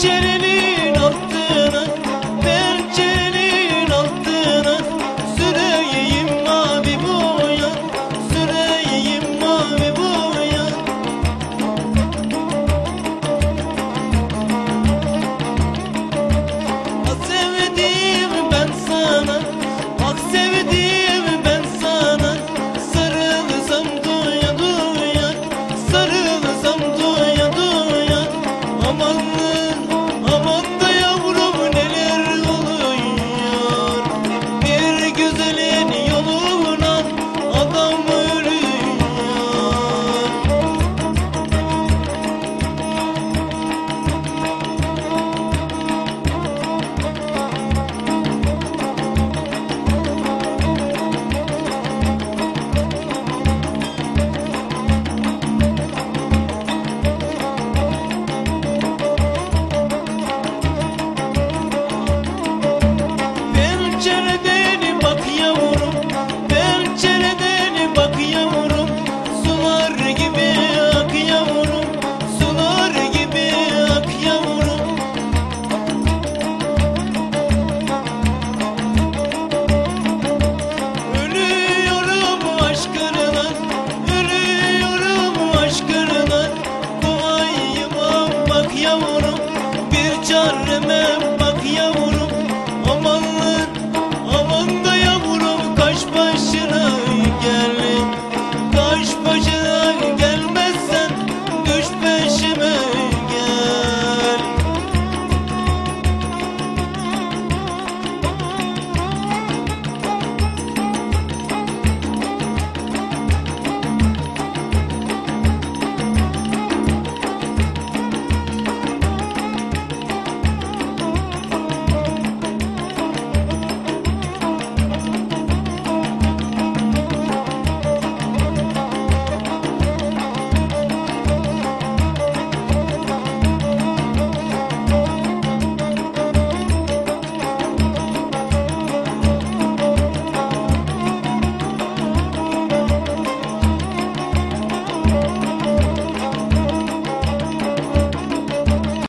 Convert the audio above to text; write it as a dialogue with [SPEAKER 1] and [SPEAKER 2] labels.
[SPEAKER 1] Pencerenin